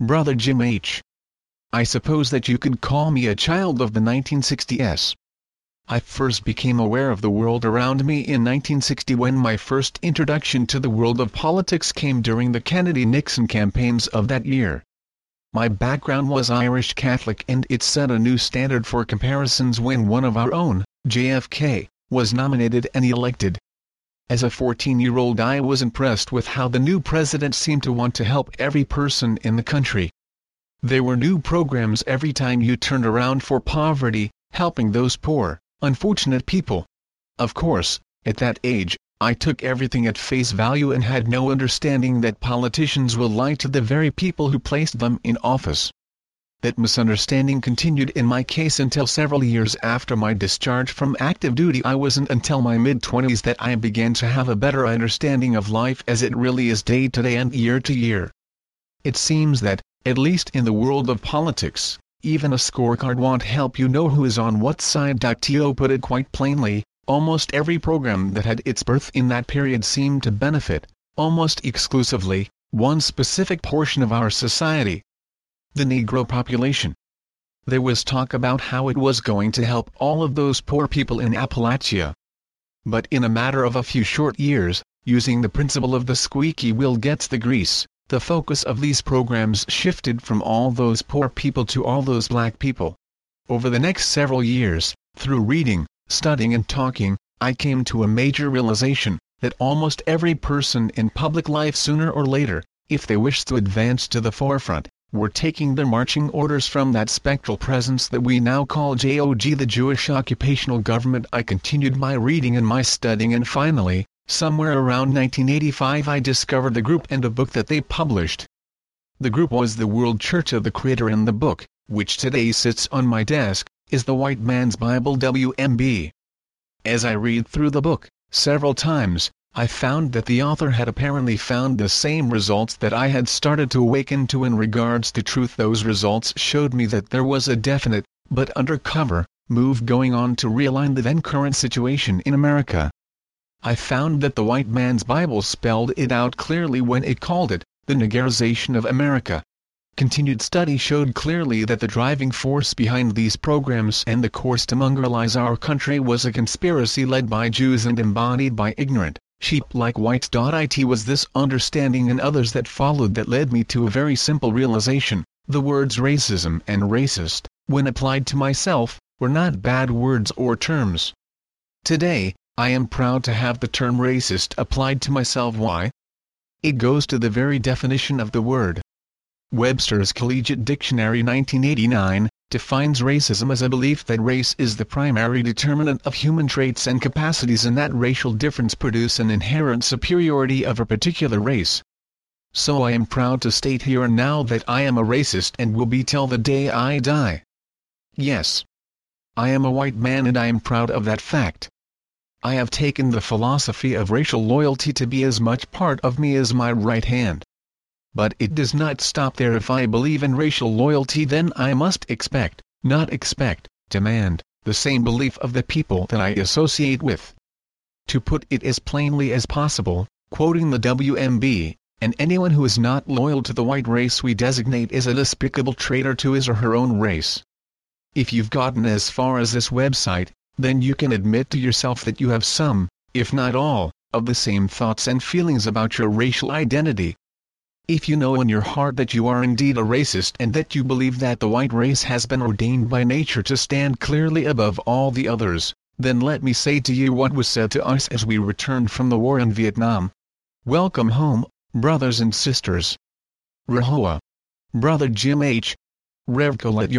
Brother Jim H. I suppose that you could call me a child of the 1960s. I first became aware of the world around me in 1960 when my first introduction to the world of politics came during the Kennedy-Nixon campaigns of that year. My background was Irish Catholic and it set a new standard for comparisons when one of our own, JFK, was nominated and elected. As a 14-year-old I was impressed with how the new president seemed to want to help every person in the country. There were new programs every time you turned around for poverty, helping those poor, unfortunate people. Of course, at that age, I took everything at face value and had no understanding that politicians will lie to the very people who placed them in office. That misunderstanding continued in my case until several years after my discharge from active duty I wasn't until my mid-twenties that I began to have a better understanding of life as it really is day to day and year to year. It seems that, at least in the world of politics, even a scorecard won't help you know who is on what side. To put it quite plainly, almost every program that had its birth in that period seemed to benefit, almost exclusively, one specific portion of our society. The Negro population. There was talk about how it was going to help all of those poor people in Appalachia. But in a matter of a few short years, using the principle of the squeaky wheel gets the grease, the focus of these programs shifted from all those poor people to all those black people. Over the next several years, through reading, studying and talking, I came to a major realization, that almost every person in public life sooner or later, if they wish to advance to the forefront, were taking their marching orders from that spectral presence that we now call JOG the Jewish Occupational Government. I continued my reading and my studying and finally, Somewhere around 1985 I discovered the group and a book that they published. The group was the World Church of the Creator and the book, which today sits on my desk, is the White Man's Bible WMB. As I read through the book, several times, I found that the author had apparently found the same results that I had started to awaken to in regards to truth. Those results showed me that there was a definite, but undercover, move going on to realign the then current situation in America. I found that the white man's Bible spelled it out clearly when it called it, the Negerization of America. Continued study showed clearly that the driving force behind these programs and the course to mongrelize our country was a conspiracy led by Jews and embodied by ignorant, sheep-like whites. It was this understanding and others that followed that led me to a very simple realization, the words racism and racist, when applied to myself, were not bad words or terms. Today, I am proud to have the term racist applied to myself why? It goes to the very definition of the word. Webster's Collegiate Dictionary 1989 defines racism as a belief that race is the primary determinant of human traits and capacities and that racial difference produce an inherent superiority of a particular race. So I am proud to state here and now that I am a racist and will be till the day I die. Yes. I am a white man and I am proud of that fact. I have taken the philosophy of racial loyalty to be as much part of me as my right hand. But it does not stop there if I believe in racial loyalty then I must expect, not expect, demand, the same belief of the people that I associate with. To put it as plainly as possible, quoting the WMB, and anyone who is not loyal to the white race we designate as a despicable traitor to his or her own race. If you've gotten as far as this website, then you can admit to yourself that you have some, if not all, of the same thoughts and feelings about your racial identity. If you know in your heart that you are indeed a racist and that you believe that the white race has been ordained by nature to stand clearly above all the others, then let me say to you what was said to us as we returned from the war in Vietnam. Welcome home, brothers and sisters. Rahowa. Brother Jim H. RevCol at